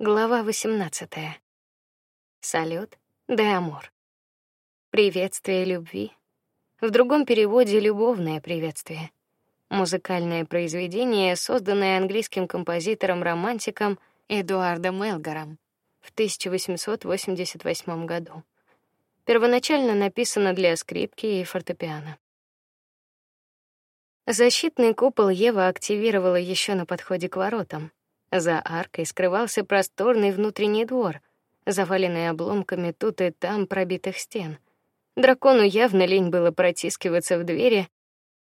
Глава 18. Салют де амор. Приветствие любви. В другом переводе любовное приветствие. Музыкальное произведение, созданное английским композитором-романтиком Эдуардом Элгаром в 1888 году. Первоначально написано для скрипки и фортепиано. Защитный купол Ева активировала еще на подходе к воротам. За аркой скрывался просторный внутренний двор, заваленный обломками тут и там пробитых стен. Дракону явно лень было протискиваться в двери,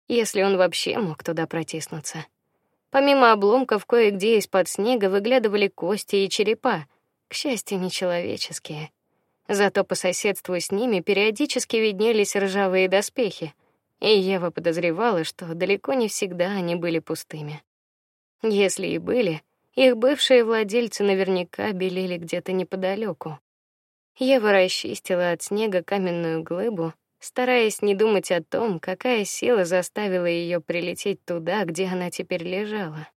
если он вообще мог туда протиснуться. Помимо обломков, кое-где из-под снега выглядывали кости и черепа, к счастью, нечеловеческие. Зато по соседству с ними периодически виднелись ржавые доспехи, и Ева подозревала, что далеко не всегда они были пустыми. Если и были, их бывшие владельцы наверняка белели где-то неподалеку. Ева расчистила от снега каменную глыбу, стараясь не думать о том, какая сила заставила ее прилететь туда, где она теперь лежала.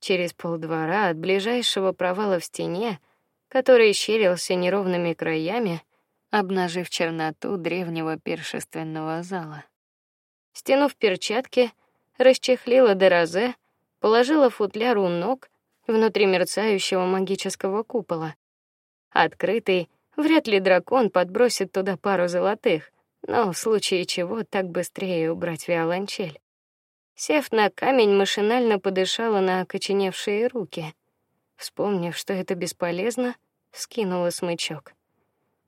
Через полдвора от ближайшего провала в стене, который щерился неровными краями, обнажив черноту древнего пиршественного зала. Стянув перчатки, расчехлила дерозе, положила футляр у ног внутри мерцающего магического купола. Открытый, вряд ли дракон подбросит туда пару золотых, но в случае чего так быстрее убрать виолончель. Сев на камень, машинально подышала на окоченевшие руки. Вспомнив, что это бесполезно, скинула смычок.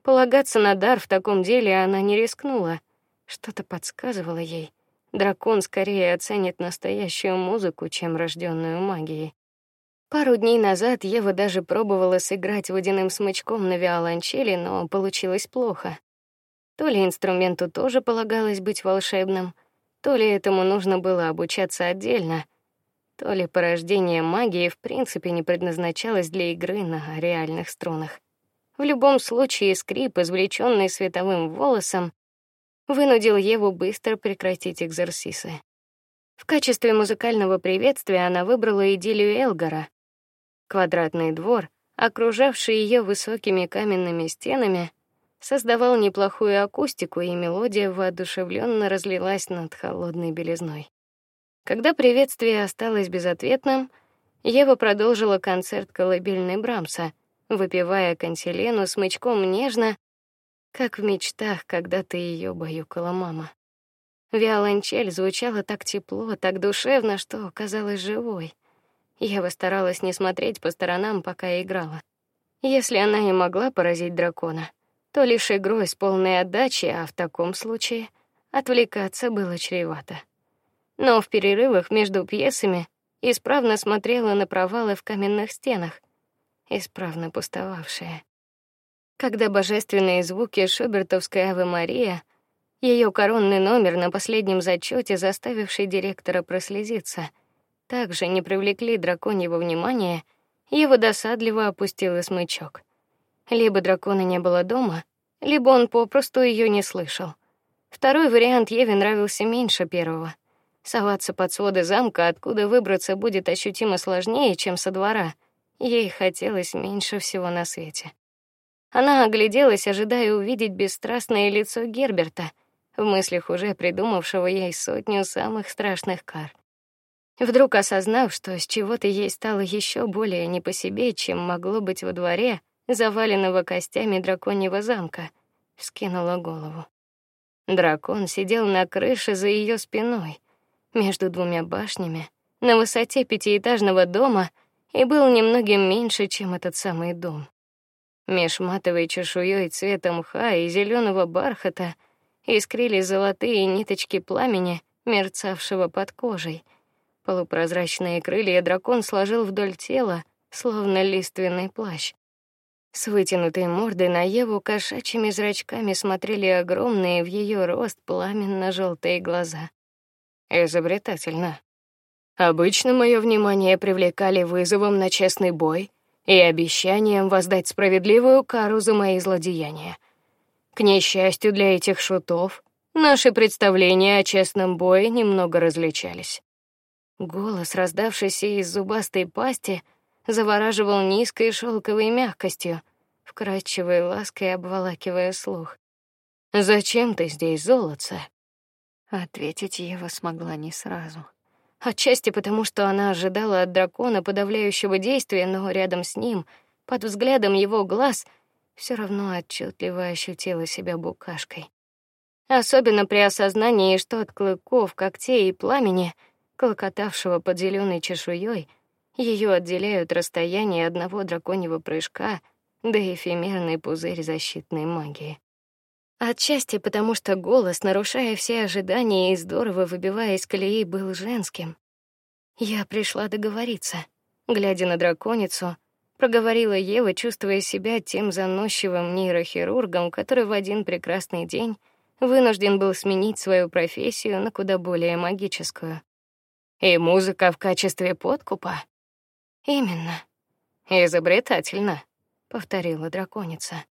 Полагаться на дар в таком деле она не рискнула. Что-то подсказывало ей, дракон скорее оценит настоящую музыку, чем рожденную магией. Пару дней назад Ева даже пробовала сыграть водяным смычком на виолончели, но получилось плохо. То ли инструменту тоже полагалось быть волшебным, то ли этому нужно было обучаться отдельно, то ли порождение магии в принципе не предназначалось для игры на реальных струнах. В любом случае скрип, извлеченный световым волосом, вынудил Еву быстро прекратить экзерсисы. В качестве музыкального приветствия она выбрала идиллию Элгара, Квадратный двор, окружавший ее высокими каменными стенами, создавал неплохую акустику, и мелодия воодушевленно разлилась над холодной белизной. Когда приветствие осталось безответным, Ева продолжила концерт колыбельной Брамса, выпивая канцелену смычком нежно, как в мечтах, когда ты ее баюкала мама. Виолончель звучала так тепло, так душевно, что казалась живой. Я старалась не смотреть по сторонам, пока играла. Если она и могла поразить дракона, то лишь игрой с полной отдачей, а в таком случае отвлекаться было чревато. Но в перерывах между пьесами исправно смотрела на провалы в каменных стенах, исправно пустовавшие. Когда божественные звуки шубертовской Аве Мария, ее коронный номер на последнем зачете, заставивший директора прослезиться — также не привлекли драконьего внимания, его досадливо опустил смычок. Либо дракона не было дома, либо он попросту ее не слышал. Второй вариант Еве нравился меньше первого. Соваться под своды замка, откуда выбраться будет ощутимо сложнее, чем со двора. Ей хотелось меньше всего на свете. Она огляделась, ожидая увидеть бесстрастное лицо Герберта, в мыслях уже придумавшего ей сотню самых страшных кар. Вдруг осознав, что с чего-то ей стало еще более не по себе, чем могло быть во дворе, заваленного костями драконьего замка, вскинула голову. Дракон сидел на крыше за ее спиной, между двумя башнями, на высоте пятиэтажного дома и был немногим меньше, чем этот самый дом. Меж матовой чешуей цвета мха и зеленого бархата искрились золотые ниточки пламени, мерцавшего под кожей — Полупрозрачные крылья дракон сложил вдоль тела, словно лиственный плащ. С вытянутой мордой на Еву кошачьими зрачками смотрели огромные в ее рост пламенно желтые глаза. Изобретательно. Обычно мое внимание привлекали вызовом на честный бой и обещанием воздать справедливую кару за мои злодеяния. К несчастью для этих шутов, наши представления о честном бое немного различались. Голос, раздавшийся из зубастой пасти, завораживал низкой шелковой мягкостью, вкрадчивой лаской обволакивая слух. Зачем ты здесь, золотце? Ответить Ева смогла не сразу. Отчасти потому, что она ожидала от дракона подавляющего действия, но рядом с ним, под взглядом его глаз, все равно отчетливо ощутила себя букашкой. Особенно при осознании, что от клыков, когтей и пламени, клокотавшего под зеленой чешуей, ее отделяют расстояние одного драконьего прыжка да эфемерный пузырь защитной магии. Отчасти потому, что голос, нарушая все ожидания и здорово выбивая из колеи, был женским. Я пришла договориться. Глядя на драконицу, проговорила Ева, чувствуя себя тем заносчивым нейрохирургом, который в один прекрасный день вынужден был сменить свою профессию на куда более магическую. И музыка в качестве подкупа. Именно. Изобретательно, повторила драконица.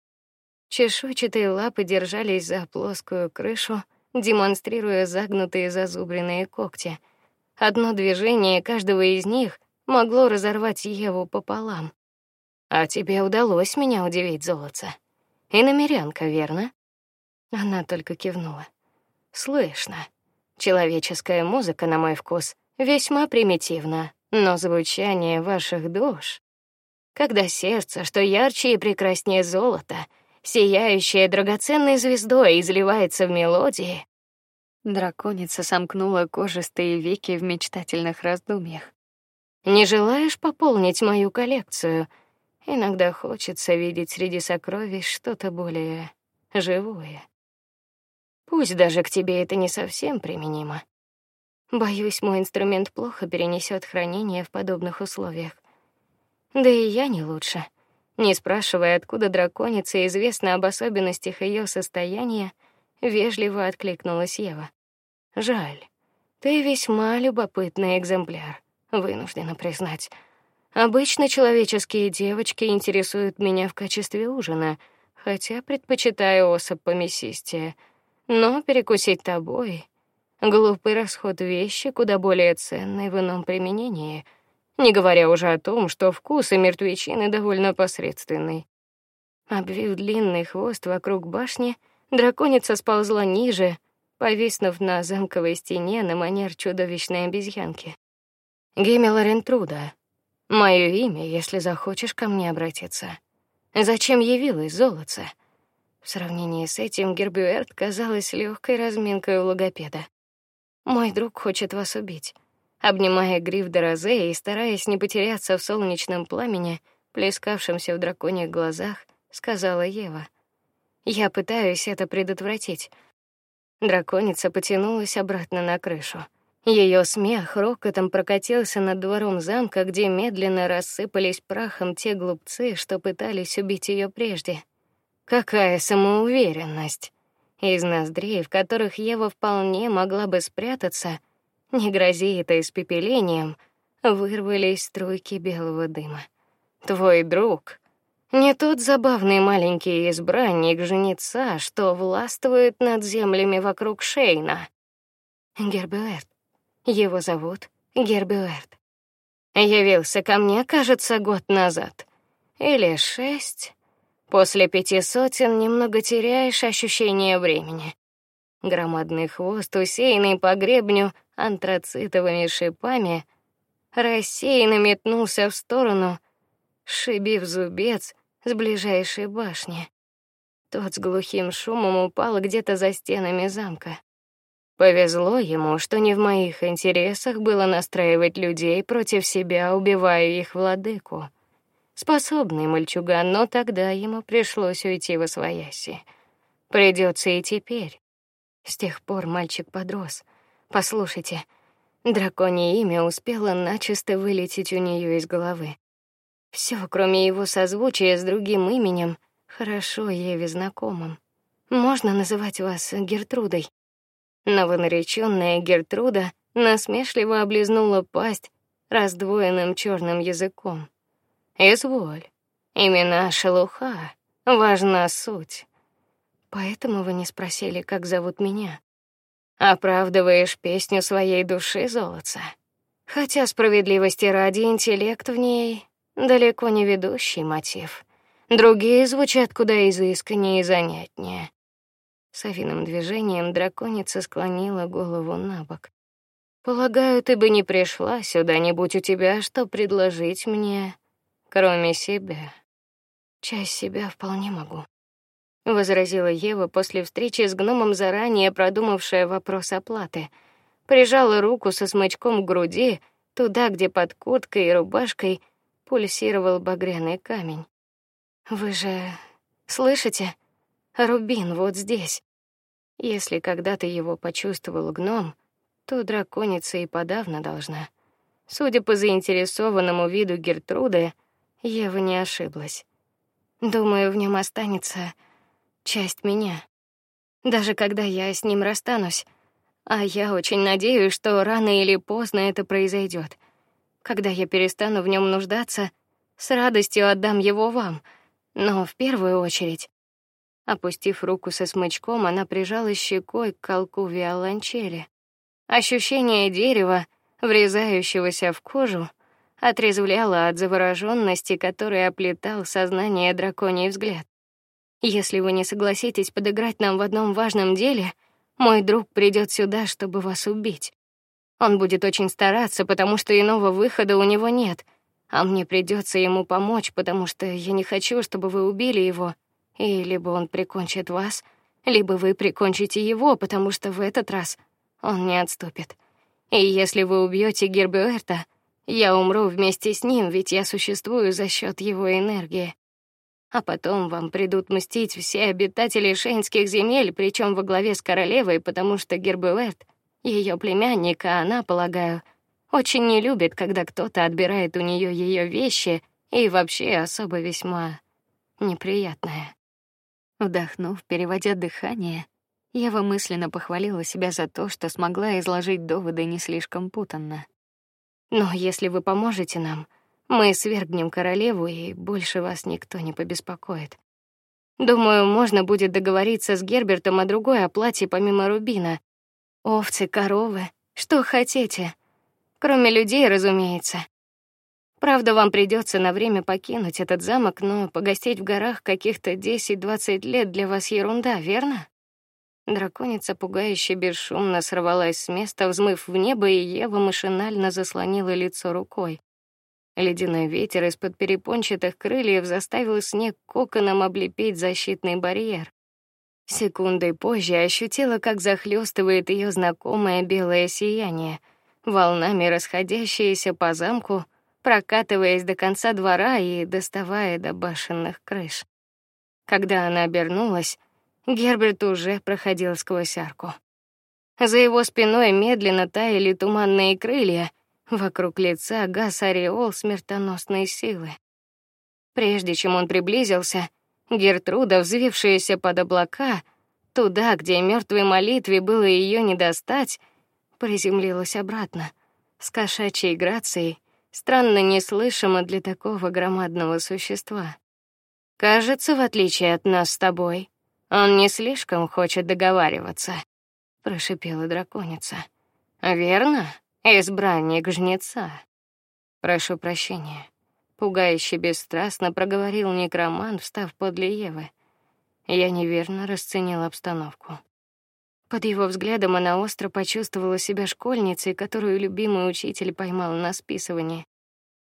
Чешуйчатые лапы держались за плоскую крышу, демонстрируя загнутые зазубренные когти. Одно движение каждого из них могло разорвать Еву пополам. А тебе удалось меня удивить, золотце. И намерянка, верно? Она только кивнула. Слышно. Человеческая музыка, на мой вкус, весьма примитивна, но звучание ваших душ, когда сердце, что ярче и прекраснее золота, сияющая драгоценной звездой, изливается в мелодии. Драконица сомкнула кожистые веки в мечтательных раздумьях. Не желаешь пополнить мою коллекцию? Иногда хочется видеть среди сокровищ что-то более живое. Пусть даже к тебе это не совсем применимо. Боюсь, мой инструмент плохо перенесет хранение в подобных условиях. Да и я не лучше. Не спрашивая, откуда драконице известно об особенностях ее состояния, вежливо откликнулась Ева. Жаль. Ты весьма любопытный экземпляр, вынуждена признать. Обычно человеческие девочки интересуют меня в качестве ужина, хотя предпочитаю особь помесистее. Но перекусить тобой глупый расход вещи, куда более ценной в ином применении — не говоря уже о том, что вкус и мертвечины довольно посредственный. Обвив длинный хвост вокруг башни, драконица сползла ниже, повиснув на замковой стене на манер чудовищной обезьянки. Гемела Рентруда. Мое имя, если захочешь ко мне обратиться. Зачем явилась золотце? В сравнении с этим Гербюэрт казалась легкой разминкой у логопеда. Мой друг хочет вас убить обнимая гриф Дорозе и стараясь не потеряться в солнечном пламени, плескавшемся в драконьих глазах, сказала Ева: "Я пытаюсь это предотвратить". Драконица потянулась обратно на крышу. Ее смех рокотом прокатился над двором замка, где медленно рассыпались прахом те глупцы, что пытались убить ее прежде. Какая самоуверенность! Из ноздрей, в которых Ева вполне могла бы спрятаться, не грози это испепелением, вырвались струйки белого дыма. Твой друг не тот забавный маленький избранник женица, что властвует над землями вокруг Шейна. Герберт. Его зовут Герберт. Явился ко мне, кажется, год назад. Или шесть. После пяти сотен немного теряешь ощущение времени. Громадный хвост, усеянный по гребню антрацитовыми шипами, рассеянно метнулся в сторону, шибив зубец с ближайшей башни. Тот с глухим шумом упал где-то за стенами замка. Повезло ему, что не в моих интересах было настраивать людей против себя, убивая их владыку. Способный мальчуган, но тогда ему пришлось уйти во свояси. Придется и теперь. С тех пор мальчик подрос. Послушайте, драконье имя успело начисто вылететь у нее из головы. Все, кроме его созвучия с другим именем, хорошо ей знакомым. Можно называть вас Гертрудой. Новонаречённая Гертруда насмешливо облизнула пасть раздвоенным черным языком. Изволь. Имена шелуха, важна суть. Поэтому вы не спросили, как зовут меня. Оправдываешь песню своей души, золотца. Хотя справедливости ради интеллект в ней далеко не ведущий мотив. Другие звучат куда изысканнее и занятнее. Совиным движением драконица склонила голову набок. Полагаю, ты бы не пришла сюда, не будь у тебя что предложить мне, кроме себя. Часть себя вполне могу, возразила Ева после встречи с гномом, заранее продумавшая вопрос оплаты. Прижала руку со смычком к груди, туда, где под курткой и рубашкой пульсировал багряный камень. Вы же слышите? Рубин вот здесь. Если когда-то его почувствовал гном, то драконица и подавно должна. Судя по заинтересованному виду Гертруды, Ева не ошиблась. Думаю, в нем останется часть меня. Даже когда я с ним расстанусь, а я очень надеюсь, что рано или поздно это произойдет. Когда я перестану в нем нуждаться, с радостью отдам его вам. Но в первую очередь, опустив руку со смычком, она прижала щекой к колку виолончели. Ощущение дерева, врезающегося в кожу, отрезвляло от завороженности, которой оплетал сознание драконий взгляд. Если вы не согласитесь подыграть нам в одном важном деле, мой друг придет сюда, чтобы вас убить. Он будет очень стараться, потому что иного выхода у него нет, а мне придется ему помочь, потому что я не хочу, чтобы вы убили его, и либо он прикончит вас, либо вы прикончите его, потому что в этот раз он не отступит. И если вы убьете Герберта, я умру вместе с ним, ведь я существую за счет его энергии. А потом вам придут мстить все обитатели шейнских земель, причем во главе с королевой, потому что Герберт, ее племянник, а она, полагаю, очень не любит, когда кто-то отбирает у нее ее вещи, и вообще особо весьма неприятное. Вдохнув, переводя дыхание, Ева мысленно похвалила себя за то, что смогла изложить доводы не слишком путанно. Но если вы поможете нам, мы свергнем королеву, и больше вас никто не побеспокоит. Думаю, можно будет договориться с Гербертом о другой оплате помимо рубина. Овцы, коровы, что хотите. Кроме людей, разумеется. Правда, вам придется на время покинуть этот замок, но погостить в горах каких-то 10-20 лет для вас ерунда, верно? Драконица пугающе бесшумно сорвалась с места, взмыв в небо, и Ева машинально заслонила лицо рукой. Ледяной ветер из-под перепончатых крыльев заставил снег коконом облепить защитный барьер. Секундой позже ощутила, как захлестывает ее знакомое белое сияние, волнами расходящееся по замку, прокатываясь до конца двора и доставая до башенных крыш. Когда она обернулась, Герберт уже проходил сквозь арку. За его спиной медленно таяли туманные крылья, вокруг лица гас ореол смертоносной силы. Прежде чем он приблизился, Гертруда, взвившаяся под облака, туда, где мертвой молитве было ее не достать, приземлилась обратно с кошачьей грацией, странно неслышимо для такого громадного существа. Кажется, в отличие от нас с тобой, он не слишком хочет договариваться, прошипела драконица. Верно, избранник жнеца. Прошу прощения, пугающе бесстрастно проговорил некромант, встав подле Евы. Я неверно расценила обстановку. Под его взглядом она остро почувствовала себя школьницей, которую любимый учитель поймал на списывании.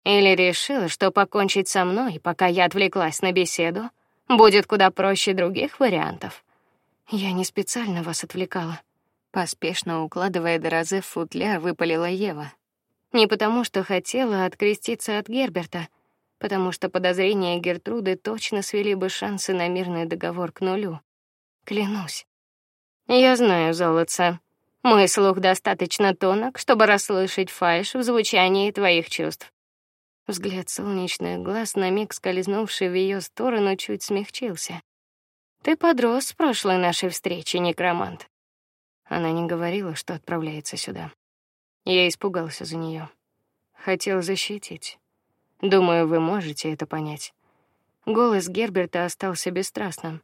Или решила, что покончить со мной, пока я отвлеклась на беседу, будет куда проще других вариантов. Я не специально вас отвлекала. Поспешно укладывая дорозы в футляр, выпалила Ева. Не потому, что хотела откреститься от Герберта, потому что подозрения Гертруды точно свели бы шансы на мирный договор к нулю. Клянусь. Я знаю, золотце. Мой слух достаточно тонок, чтобы расслышать фальшь в звучании твоих чувств. Взгляд солнечных глаз, на миг скользнувший в ее сторону, чуть смягчился. Ты подрос с прошлой нашей встречи, некромант. Она не говорила, что отправляется сюда. Я испугался за нее, хотел защитить. Думаю, вы можете это понять. Голос Герберта остался бесстрастным.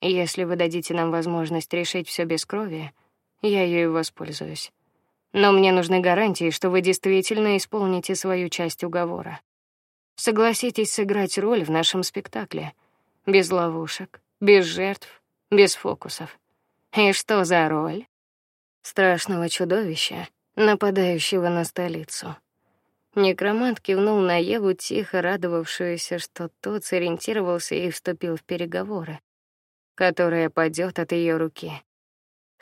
Если вы дадите нам возможность решить все без крови, я ею воспользуюсь. Но мне нужны гарантии, что вы действительно исполните свою часть уговора. Согласитесь сыграть роль в нашем спектакле. Без ловушек, без жертв, без фокусов. И что за роль? Страшного чудовища, нападающего на столицу. Некромант кивнул на Еву, тихо радовавшуюся, что тот сориентировался и вступил в переговоры, которая падет от ее руки.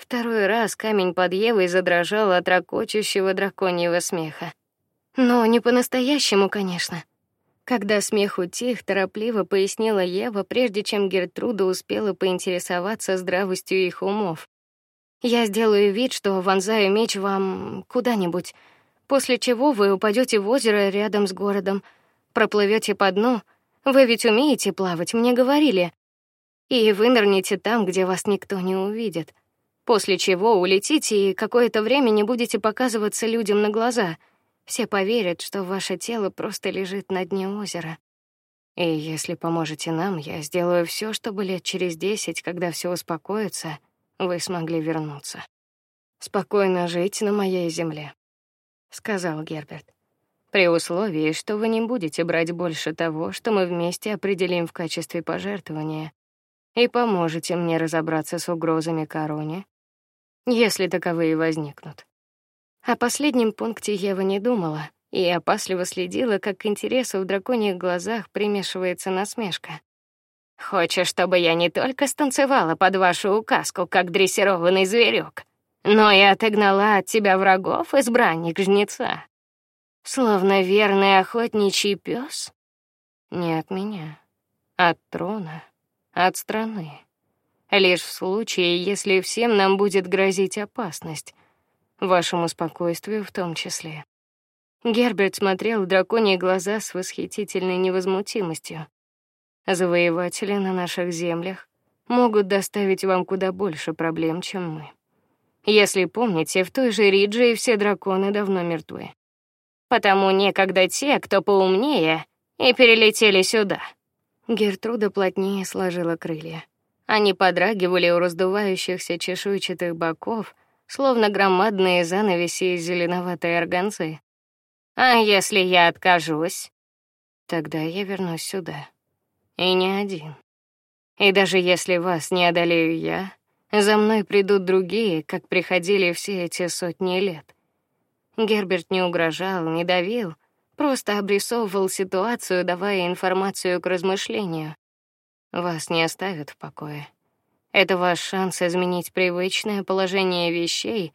Второй раз камень под Евой задрожал от ракочущего драконьего смеха. Но не по-настоящему, конечно. Когда смех утих, торопливо пояснила Ева, прежде чем Гертруда успела поинтересоваться здравостью их умов. Я сделаю вид, что вонзаю меч вам куда-нибудь, после чего вы упадете в озеро рядом с городом, проплывете по дну. Вы ведь умеете плавать, мне говорили. И вынырнете там, где вас никто не увидит. После чего улетите и какое-то время не будете показываться людям на глаза — все поверят, что ваше тело просто лежит на дне озера. И если поможете нам, я сделаю все, чтобы лет через десять, когда все успокоится, вы смогли вернуться. Спокойно жить на моей земле, сказал Герберт. При условии, что вы не будете брать больше того, что мы вместе определим в качестве пожертвования, и поможете мне разобраться с угрозами короне, если таковые возникнут. О последнем пункте Ева не думала и опасливо следила, как к интересу в драконьих глазах примешивается насмешка. Хочешь, чтобы я не только станцевала под вашу указку, как дрессированный зверек, но и отогнала от тебя врагов, избранник жнеца, словно верный охотничий пес? Не от меня, от трона, от страны. Лишь в случае, если всем нам будет грозить опасность, вашему спокойствию в том числе. Герберт смотрел в драконьи глаза с восхитительной невозмутимостью. Завоеватели на наших землях могут доставить вам куда больше проблем, чем мы. Если помните, в той же Риджи все драконы давно мертвы. Потому некогда те, кто поумнее, и перелетели сюда. Гертруда плотнее сложила крылья. Они подрагивали у раздувающихся чешуйчатых боков, словно громадные занавеси из зеленоватой органзы. А если я откажусь, тогда я вернусь сюда. И не один. И даже если вас не одолею я, за мной придут другие, как приходили все эти сотни лет. Герберт не угрожал, не давил, просто обрисовывал ситуацию, давая информацию к размышлению. Вас не оставят в покое. Это ваш шанс изменить привычное положение вещей,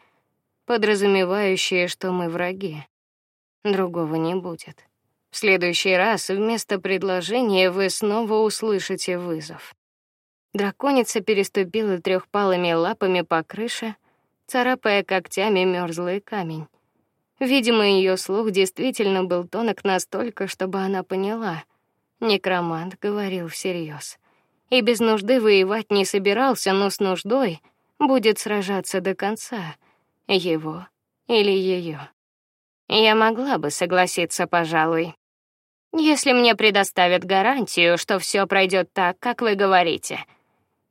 подразумевающее, что мы враги. Другого не будет. В следующий раз вместо предложения вы снова услышите вызов. Драконица переступила трехпалыми лапами по крыше, царапая когтями мёрзлый камень. Видимо, ее слух действительно был тонок настолько, чтобы она поняла. Некромант говорил всерьез и без нужды воевать не собирался, но с нуждой будет сражаться до конца, его или ее. Я могла бы согласиться, пожалуй, если мне предоставят гарантию, что все пройдет так, как вы говорите.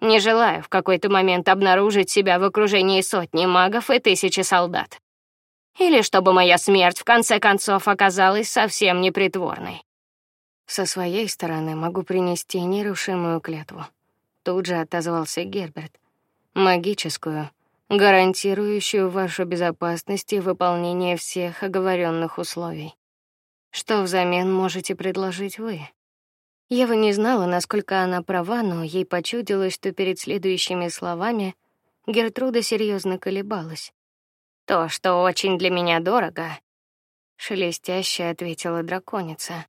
Не желаю в какой-то момент обнаружить себя в окружении сотни магов и тысячи солдат. Или чтобы моя смерть в конце концов оказалась совсем непритворной. Со своей стороны могу принести нерушимую клятву. Тут же отозвался Герберт. Магическую, гарантирующую вашу безопасность и выполнение всех оговоренных условий. Что взамен можете предложить вы? Ева не знала, насколько она права, но ей почудилось, что перед следующими словами Гертруда серьезно колебалась. То, что очень для меня дорого, шелестяще ответила драконица.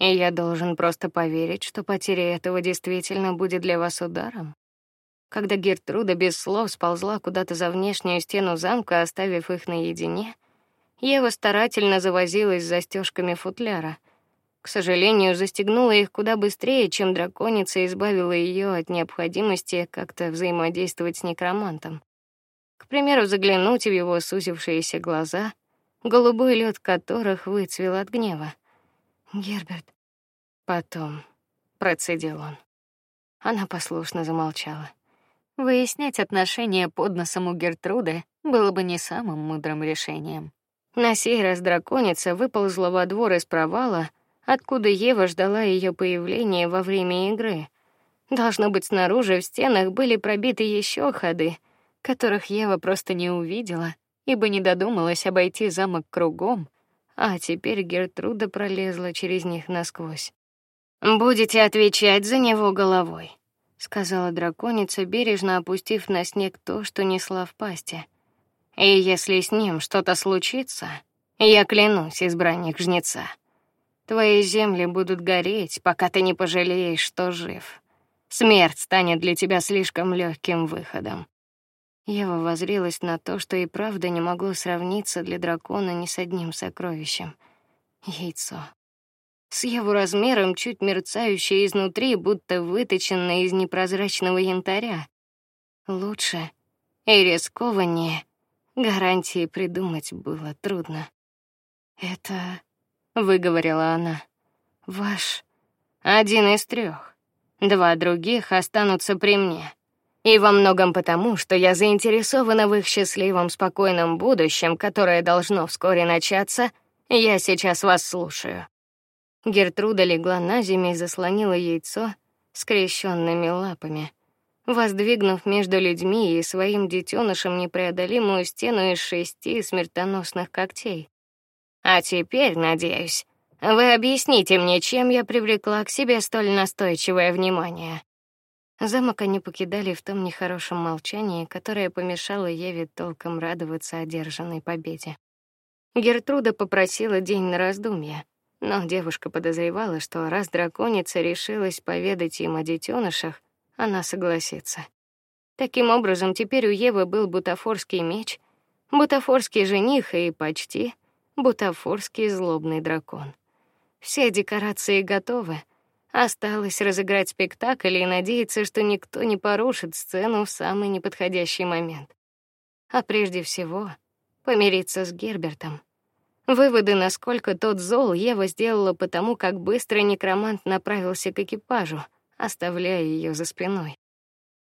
И я должен просто поверить, что потеря этого действительно будет для вас ударом. Когда Гертруда без слов сползла куда-то за внешнюю стену замка, оставив их наедине, Ева старательно завозилась с застежками футляра. К сожалению, застегнула их куда быстрее, чем драконица избавила ее от необходимости как-то взаимодействовать с некромантом. К примеру, заглянуть в его сузившиеся глаза, голубой лед которых выцвел от гнева. Герберт. Потом процедил он. Она послушно замолчала. Выяснять отношения под носом у Гертруды было бы не самым мудрым решением. На сей раз драконица выползла во двор из провала, откуда Ева ждала ее появления во время игры. Должно быть, снаружи в стенах были пробиты еще ходы, которых Ева просто не увидела, ибо не додумалась обойти замок кругом, а теперь Гертруда пролезла через них насквозь. Будете отвечать за него головой, сказала драконица, бережно опустив на снег то, что несла в пасти. И если с ним что-то случится, я клянусь, избранник жнеца, твои земли будут гореть, пока ты не пожалеешь, что жив. Смерть станет для тебя слишком легким выходом. Ева воззрелась на то, что и правда не могло сравниться для дракона ни с одним сокровищем. Яйцо. С его размером, чуть мерцающее изнутри, будто выточенное из непрозрачного янтаря. Лучше и рискованнее гарантии придумать было трудно. Это, выговорила она, ваш один из трех. Два других останутся при мне. И во многом потому, что я заинтересована в их счастливом, спокойном будущем, которое должно вскоре начаться. Я сейчас вас слушаю. Гертруда легла на землю и заслонила яйцо скрещенными лапами, воздвигнув между людьми и своим детенышем непреодолимую стену из шести смертоносных когтей. А теперь, надеюсь, вы объясните мне, чем я привлекла к себе столь настойчивое внимание. Замок они покидали в том нехорошем молчании, которое помешало Еве толком радоваться одержанной победе. Гертруда попросила день на раздумье, но девушка подозревала, что раз драконица решилась поведать им о детенышах, она согласится. Таким образом, теперь у Евы был бутафорский меч, бутафорский жених и почти бутафорский злобный дракон. Все декорации готовы, Осталось разыграть спектакль и надеяться, что никто не порушит сцену в самый неподходящий момент. А прежде всего, помириться с Гербертом. Выводы, насколько тот зол, Ева сделала потому, как быстро некромант направился к экипажу, оставляя ее за спиной.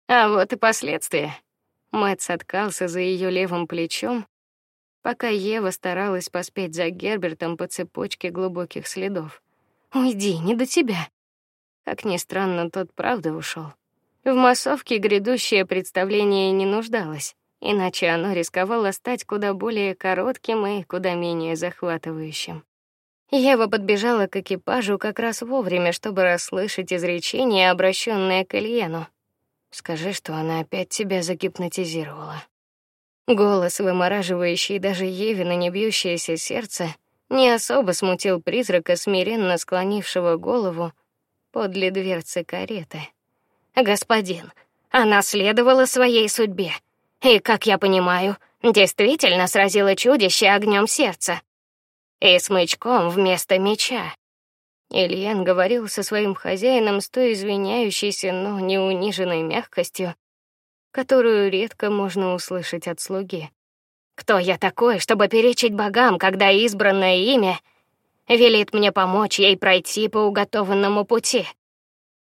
А вот и последствия. Мэтт соткался за ее левым плечом, пока Ева старалась поспеть за Гербертом по цепочке глубоких следов. Уйди, не до тебя. Как ни странно, тот правда ушел. В массовке грядущее представление не нуждалось, иначе оно рисковало стать куда более коротким и куда менее захватывающим. Ева подбежала к экипажу как раз вовремя, чтобы расслышать изречение, обращенное к Ильену. Скажи, что она опять тебя загипнотизировала. Голос, вымораживающий даже Еве на небьющееся сердце, не особо смутил призрака, смиренно склонившего голову подле дверцы кареты. Господин, она следовала своей судьбе. И, как я понимаю, действительно сразила чудище огнем сердца. И смычком вместо меча. Ильян говорил со своим хозяином с той извиняющейся, но не униженной мягкостью, которую редко можно услышать от слуги. Кто я такой, чтобы перечить богам, когда избранное имя велит мне помочь ей пройти по уготованному пути.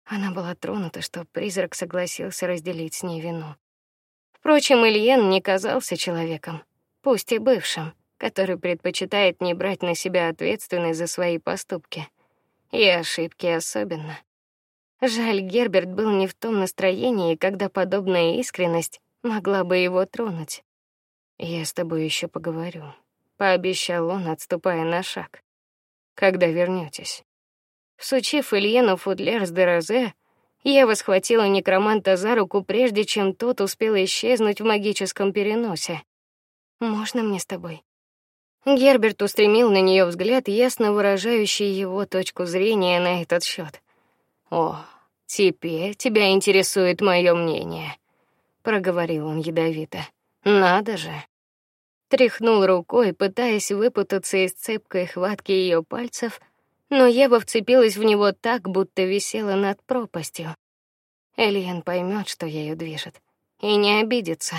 Она была тронута, что призрак согласился разделить с ней вину. Впрочем, Ильен не казался человеком, пусть и бывшим, который предпочитает не брать на себя ответственность за свои поступки, и ошибки особенно. Жаль, Герберт был не в том настроении, когда подобная искренность могла бы его тронуть. Я с тобой еще поговорю, пообещал он, отступая на шаг когда вернётесь. Всучив Ильену футляр с дерозе, я схватила некроманта за руку, прежде чем тот успел исчезнуть в магическом переносе. Можно мне с тобой? Герберт устремил на неё взгляд, ясно выражающий его точку зрения на этот счёт. О, теперь тебя интересует моё мнение, проговорил он ядовито. Надо же тряхнул рукой, пытаясь выпутаться из цепкой хватки ее пальцев, но Ева вцепилась в него так, будто висела над пропастью. Элиен поймет, что ею движет, и не обидится.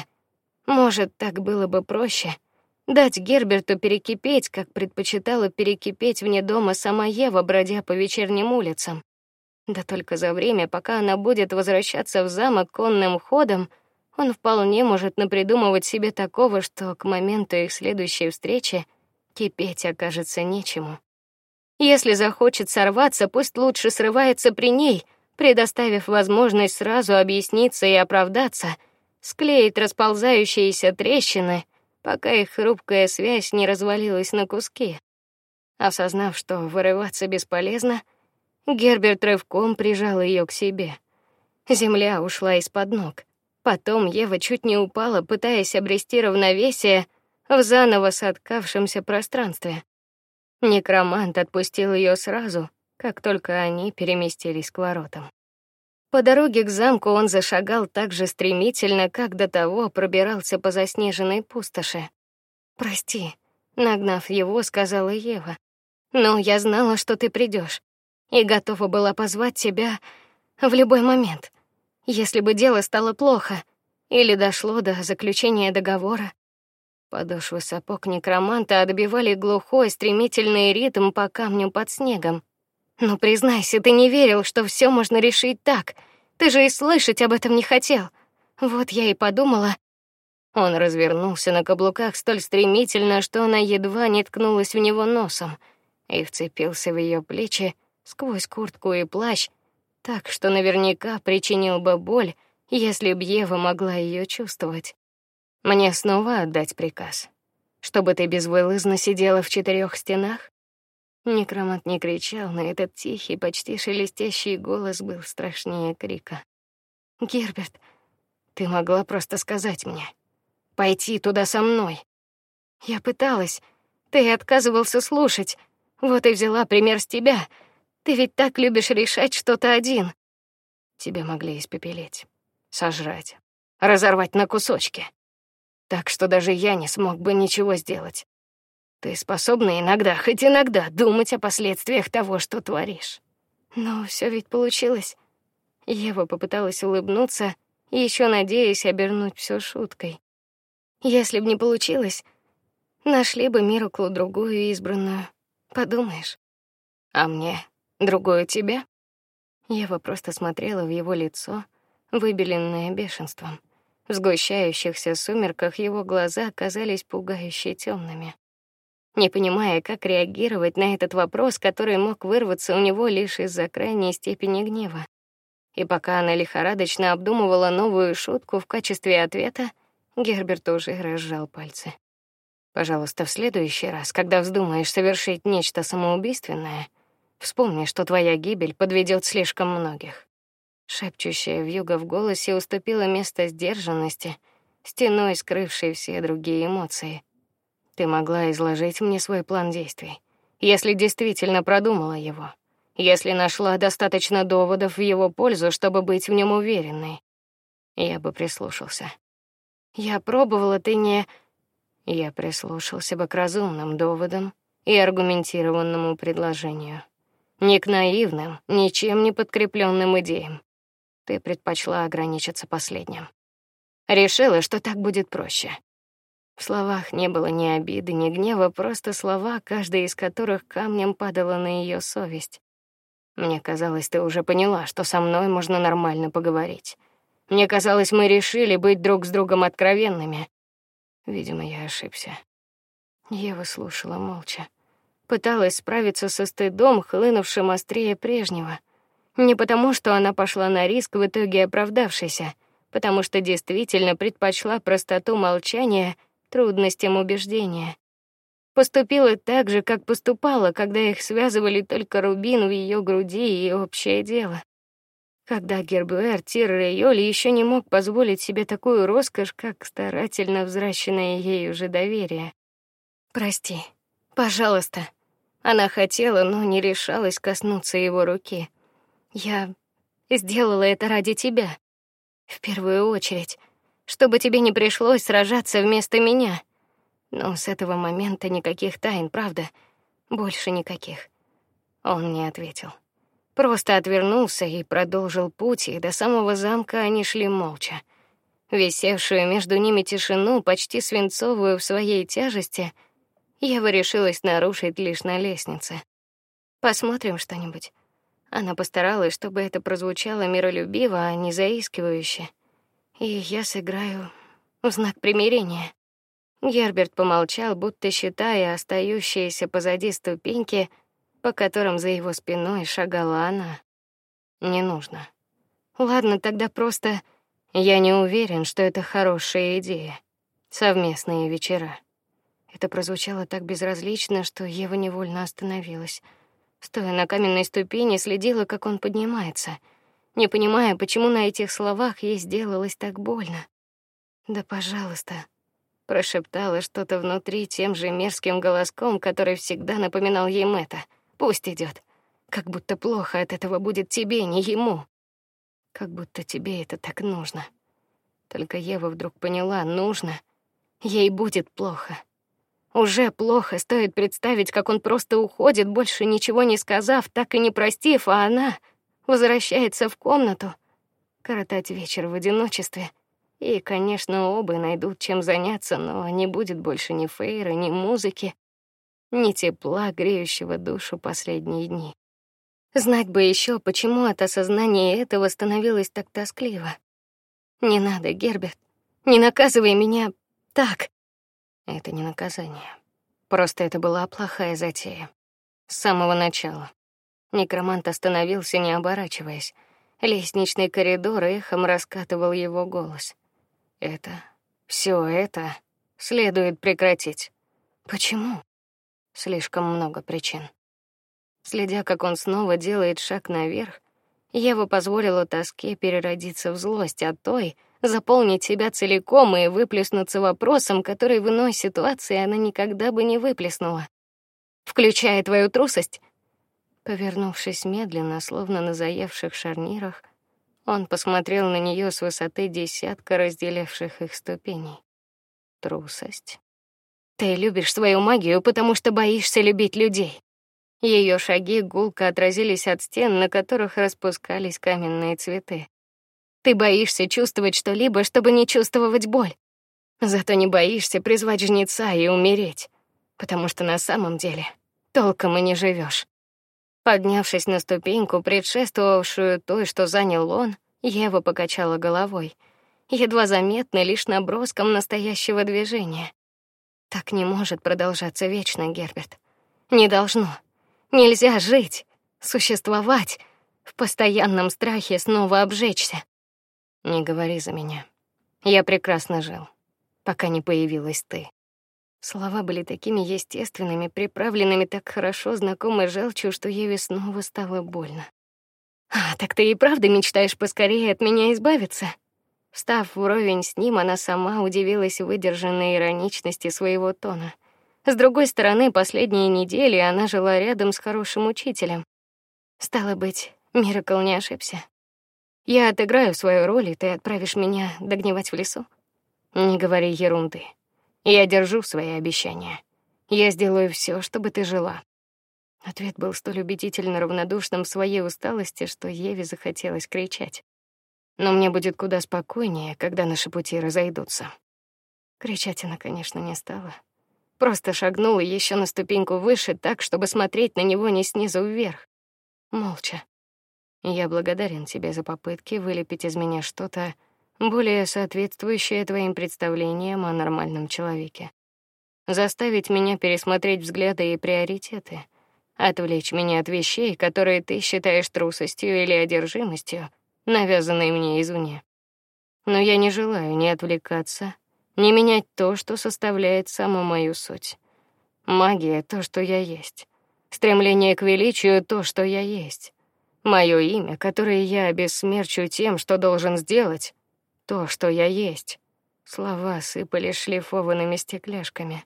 Может, так было бы проще дать Герберту перекипеть, как предпочитала перекипеть вне дома сама Ева, бродя по вечерним улицам. Да только за время, пока она будет возвращаться в замок конным ходом, он вполне может напридумывать себе такого, что к моменту их следующей встречи кипеть окажется нечему. Если захочет сорваться, пусть лучше срывается при ней, предоставив возможность сразу объясниться и оправдаться, склеить расползающиеся трещины, пока их хрупкая связь не развалилась на куски. Осознав, что вырываться бесполезно, Герберт рывком прижал ее к себе. Земля ушла из-под ног. Потом Ева чуть не упала, пытаясь обрести равновесие в заново соткавшемся пространстве. Некромант отпустил ее сразу, как только они переместились к воротам. По дороге к замку он зашагал так же стремительно, как до того пробирался по заснеженной пустоши. "Прости", нагнав его, сказала Ева. "Но я знала, что ты придешь, и готова была позвать тебя в любой момент. Если бы дело стало плохо или дошло до заключения договора, Подошвы сапог некроманта отбивали глухой, стремительный ритм по камню под снегом. Но признайся, ты не верил, что все можно решить так. Ты же и слышать об этом не хотел. Вот я и подумала. Он развернулся на каблуках столь стремительно, что она едва не ткнулась в него носом и вцепился в ее плечи сквозь куртку и плащ, так что наверняка причинил бы боль, если б Ева могла ее чувствовать. Мне снова отдать приказ, чтобы ты безвылазно сидела в четырех стенах? Некромант не кричал, но этот тихий, почти шелестящий голос был страшнее крика. Герберт, ты могла просто сказать мне, пойти туда со мной. Я пыталась, ты отказывался слушать. Вот и взяла пример с тебя. Ты ведь так любишь решать что-то один. Тебя могли испепелить, сожрать, разорвать на кусочки так что даже я не смог бы ничего сделать. Ты способна иногда, хоть иногда, думать о последствиях того, что творишь. Но все ведь получилось. Ева попыталась улыбнуться, еще надеясь обернуть все шуткой. Если бы не получилось, нашли бы Мироклу другую избранную. Подумаешь. А мне другую тебя? Ева просто смотрела в его лицо, выбеленное бешенством. В сгущающихся сумерках его глаза казались пугающе темными. Не понимая, как реагировать на этот вопрос, который мог вырваться у него лишь из-за крайней степени гнева. И пока она лихорадочно обдумывала новую шутку в качестве ответа, Герберт уже разжал пальцы. Пожалуйста, в следующий раз, когда вздумаешь совершить нечто самоубийственное, вспомни, что твоя гибель подведет слишком многих. Шепчущая вьюга в голосе уступила место сдержанности, стеной скрывшей все другие эмоции. Ты могла изложить мне свой план действий, если действительно продумала его, если нашла достаточно доводов в его пользу, чтобы быть в нем уверенной. Я бы прислушался. Я пробовала, ты не Я прислушался бы к разумным доводам и аргументированному предложению, не к наивным, ничем не подкрепленным идеям. Ты предпочла ограничиться последним. Решила, что так будет проще. В словах не было ни обиды, ни гнева, просто слова, каждая из которых камнем падала на ее совесть. Мне казалось, ты уже поняла, что со мной можно нормально поговорить. Мне казалось, мы решили быть друг с другом откровенными. Видимо, я ошибся. Ева слушала молча, пыталась справиться со стыдом, хлынувшим острее прежнего. Не потому, что она пошла на риск, в итоге оправдавшийся, потому что действительно предпочла простоту молчания трудностям убеждения. Поступила так же, как поступала, когда их связывали только рубин в ее груди и общее дело. Когда Гербуэр Тирре Йоли еще не мог позволить себе такую роскошь, как старательно взращенное ею же доверие. Прости, пожалуйста. Она хотела, но не решалась коснуться его руки. Я сделала это ради тебя. В первую очередь, чтобы тебе не пришлось сражаться вместо меня. Но с этого момента никаких тайн, правда? Больше никаких. Он не ответил. Просто отвернулся и продолжил путь, и до самого замка они шли молча. Висевшую между ними тишину, почти свинцовую в своей тяжести, я решилась нарушить лишь на лестнице. Посмотрим что-нибудь. Она постаралась, чтобы это прозвучало миролюбиво, а не заискивающе. И я сыграю в знак примирения. Герберт помолчал, будто считая остающиеся позади ступеньки, по которым за его спиной шагала она. Не нужно. Ладно, тогда просто я не уверен, что это хорошая идея. Совместные вечера. Это прозвучало так безразлично, что Ева невольно остановилась. Стоя на каменной ступени, следила, как он поднимается, не понимая, почему на этих словах ей сделалось так больно. "Да, пожалуйста", прошептала что-то внутри тем же мерзким голоском, который всегда напоминал ей Мэтта. "Пусть идет. Как будто плохо от этого будет тебе, не ему. Как будто тебе это так нужно". Только Ева вдруг поняла, нужно. Ей будет плохо. Уже плохо, стоит представить, как он просто уходит, больше ничего не сказав, так и не простив, а она возвращается в комнату, коротать вечер в одиночестве. И, конечно, оба найдут чем заняться, но не будет больше ни фейра, ни музыки, ни тепла, греющего душу последние дни. Знать бы еще, почему от осознания этого становилось так тоскливо. Не надо, Герберт, не наказывай меня так. Это не наказание. Просто это была плохая затея. С самого начала. Некромант остановился, не оборачиваясь. Лестничный коридор эхом раскатывал его голос. Это, все это следует прекратить. Почему? Слишком много причин. Следя, как он снова делает шаг наверх, Ева позволила тоске переродиться в злость от той, заполнить себя целиком и выплеснуться вопросом, который в иной ситуации она никогда бы не выплеснула. Включая твою трусость. Повернувшись медленно, словно на заевших шарнирах, он посмотрел на нее с высоты десятка разделявших их ступеней. Трусость. Ты любишь свою магию, потому что боишься любить людей. Ее шаги гулко отразились от стен, на которых распускались каменные цветы. Ты боишься чувствовать что-либо, чтобы не чувствовать боль. Зато не боишься призвать жнеца и умереть, потому что на самом деле толком и не живешь. Поднявшись на ступеньку, предшествовавшую той, что занял он, Ева покачала головой, едва заметно лишь наброском настоящего движения. Так не может продолжаться вечно, Герберт. Не должно. Нельзя жить, существовать в постоянном страхе снова обжечься. Не говори за меня. Я прекрасно жил, пока не появилась ты. Слова были такими естественными, приправленными так хорошо знакомой желчью, что Еве снова стало больно. А, так ты и правда мечтаешь поскорее от меня избавиться? Встав вровень с ним, она сама удивилась выдержанной ироничности своего тона. С другой стороны, последние недели она жила рядом с хорошим учителем. Стало быть, Миракл не ошибся. Я отыграю свою роль, и ты отправишь меня догнивать в лесу. Не говори ерунды. Я держу свои обещания. Я сделаю все, чтобы ты жила. Ответ был столь убедительно равнодушным в своей усталости, что Еве захотелось кричать. Но мне будет куда спокойнее, когда наши пути разойдутся. Кричать она, конечно, не стала. Просто шагнула еще на ступеньку выше, так, чтобы смотреть на него не снизу вверх. Молча. Я благодарен тебе за попытки вылепить из меня что-то более соответствующее твоим представлениям о нормальном человеке. Заставить меня пересмотреть взгляды и приоритеты, отвлечь меня от вещей, которые ты считаешь трусостью или одержимостью, навязанной мне извне. Но я не желаю ни отвлекаться, ни менять то, что составляет саму мою суть. Магия то, что я есть. Стремление к величию то, что я есть. Мое имя, которое я обессмерчу тем, что должен сделать, то, что я есть. Слова сыпались шлифованными стекляшками.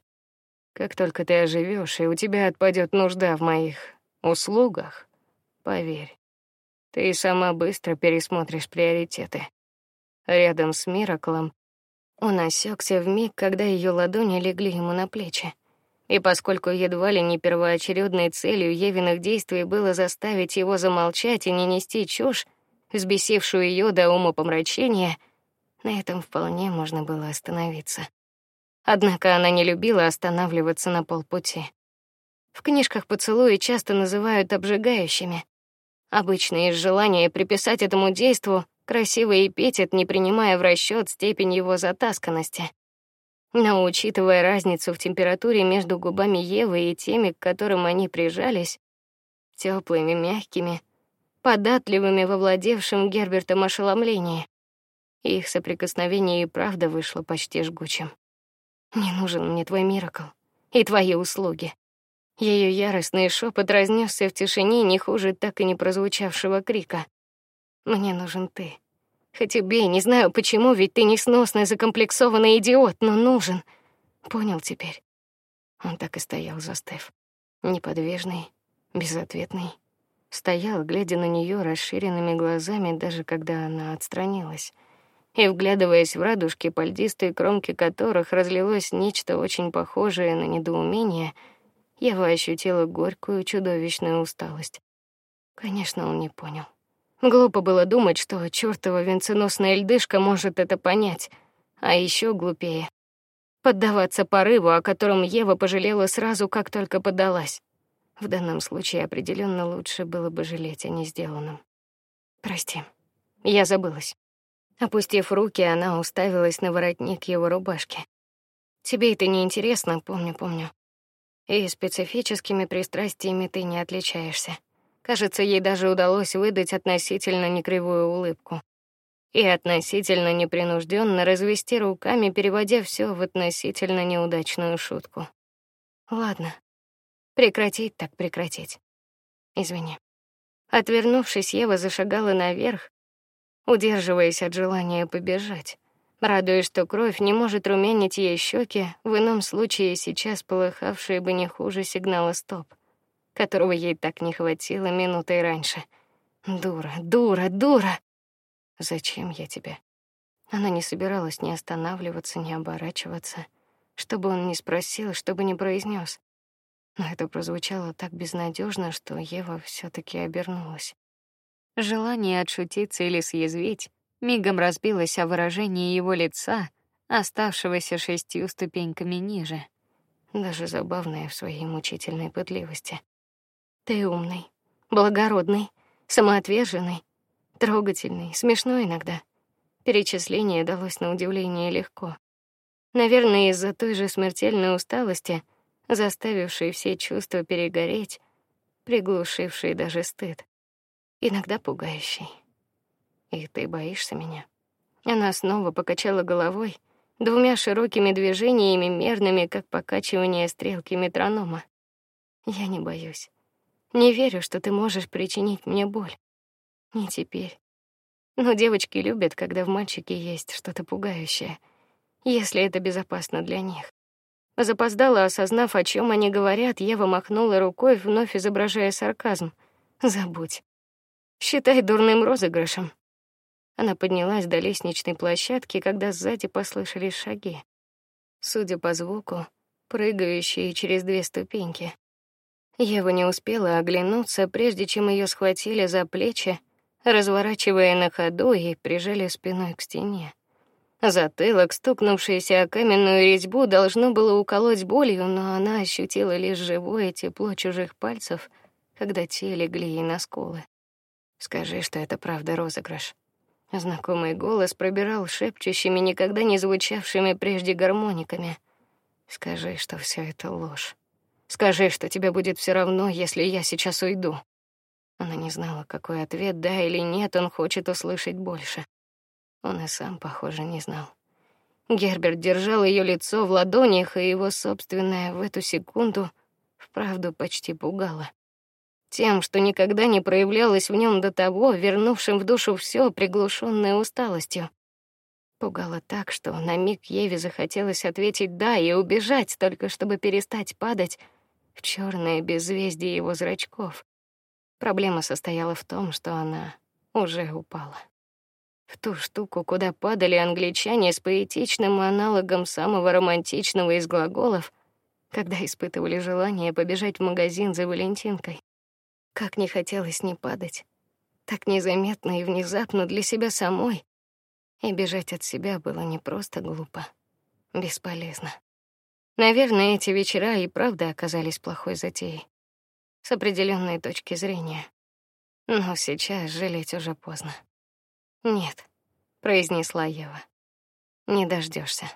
Как только ты оживешь, и у тебя отпадет нужда в моих услугах, поверь, ты сама быстро пересмотришь приоритеты. Рядом с Мираклом он осекся в миг, когда ее ладони легли ему на плечи. И поскольку едва ли не первоочередной целью Евиных действий было заставить его замолчать и не нести чушь, взбесившую ее до ума помрачения, на этом вполне можно было остановиться. Однако она не любила останавливаться на полпути. В книжках поцелуи часто называют обжигающими. Обычно из желания приписать этому действу красивый эпитет, не принимая в расчет степень его затасканности. Но учитывая разницу в температуре между губами Евы и теми, к которым они прижались, теплыми, мягкими, податливыми во владевшем Гербертом ошеломлении. Их соприкосновение и правда вышло почти жгучим. Не нужен мне твой миракл и твои услуги. Ее яростный шепот разнесся в тишине не хуже так и не прозвучавшего крика. Мне нужен ты. Хоть убей, не знаю почему, ведь ты несносный закомплексованный идиот, но нужен. Понял теперь. Он так и стоял, застыв, неподвижный, безответный. Стоял, глядя на нее расширенными глазами, даже когда она отстранилась и вглядываясь в радужки, пальдистые кромки которых разлилось нечто очень похожее на недоумение, Ева ощутила горькую чудовищную усталость. Конечно, он не понял. Глупо было думать, что чёртова венценосная льдышка может это понять, а еще глупее поддаваться порыву, о котором Ева пожалела сразу, как только поддалась. В данном случае определенно лучше было бы жалеть о несделанном. Прости, я забылась. Опустив руки, она уставилась на воротник его рубашки. Тебе это не интересно, помню, помню. И специфическими пристрастиями ты не отличаешься. Кажется, ей даже удалось выдать относительно некривую улыбку и относительно непринужденно развести руками, переводя все в относительно неудачную шутку. Ладно. Прекратить так прекратить. Извини. Отвернувшись, Ева зашагала наверх, удерживаясь от желания побежать, радуясь, что кровь не может румянить ей щеки, в ином случае сейчас полыхавшие бы не хуже сигнала стоп, которого ей так не хватило минутой раньше. Дура, дура, дура. Зачем я тебе? Она не собиралась ни останавливаться, ни оборачиваться, чтобы он не спросил, чтобы не произнес. Но это прозвучало так безнадежно, что Ева все таки обернулась. Желание отшутиться или съязвить мигом разбилось о выражении его лица, оставшегося шестью ступеньками ниже, даже забавное в своей мучительной пытливости. Ты умный, благородный, самоотверженный, трогательный, смешной иногда. Перечисление далось на удивление легко. Наверное, из-за той же смертельной усталости, заставившей все чувства перегореть, приглушившей даже стыд иногда пугающий. И ты боишься меня? Она снова покачала головой, двумя широкими движениями, мерными, как покачивание стрелки метронома. Я не боюсь. Не верю, что ты можешь причинить мне боль. Не теперь. Но девочки любят, когда в мальчике есть что-то пугающее, если это безопасно для них. Запоздала, осознав, о чем они говорят, Ева махнула рукой, вновь изображая сарказм. Забудь. Считай дурным розыгрышем. Она поднялась до лестничной площадки, когда сзади послышались шаги. Судя по звуку, прыгающие через две ступеньки. Ева не успела оглянуться, прежде чем ее схватили за плечи, разворачивая на ходу и прижали спиной к стене. Затылок, стукнувшийся о каменную резьбу, должно было уколоть болью, но она ощутила лишь живое тепло чужих пальцев, когда те легли ей на скулы. Скажи, что это правда розыгрыш. Знакомый голос пробирал шепчущими, никогда не звучавшими прежде гармониками. Скажи, что все это ложь. Скажи, что тебе будет все равно, если я сейчас уйду. Она не знала, какой ответ да или нет он хочет услышать больше. Он и сам, похоже, не знал. Герберт держал ее лицо в ладонях, и его собственное в эту секунду вправду почти пугало тем, что никогда не проявлялось в нем до того, вернувшим в душу все приглушенное усталостью. Пугало так, что на миг Еве захотелось ответить да и убежать, только чтобы перестать падать в черное беззвездие его зрачков. Проблема состояла в том, что она уже упала. В ту штуку, куда падали англичане с поэтичным аналогом самого романтичного из глаголов, когда испытывали желание побежать в магазин за Валентинкой. Как не хотелось не падать, так незаметно и внезапно для себя самой. И бежать от себя было не просто глупо, бесполезно. Наверное, эти вечера и правда оказались плохой затеей с определенной точки зрения. Но сейчас жалеть уже поздно. Нет, произнесла Ева. Не дождешься.